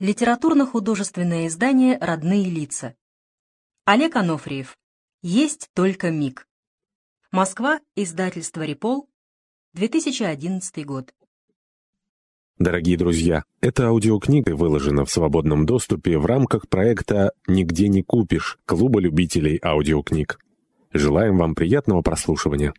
Литературно-художественное издание «Родные лица». Олег Анофриев. Есть только миг. Москва. Издательство «Репол». 2011 год. Дорогие друзья, эта аудиокнига выложена в свободном доступе в рамках проекта «Нигде не купишь» Клуба любителей аудиокниг. Желаем вам приятного прослушивания.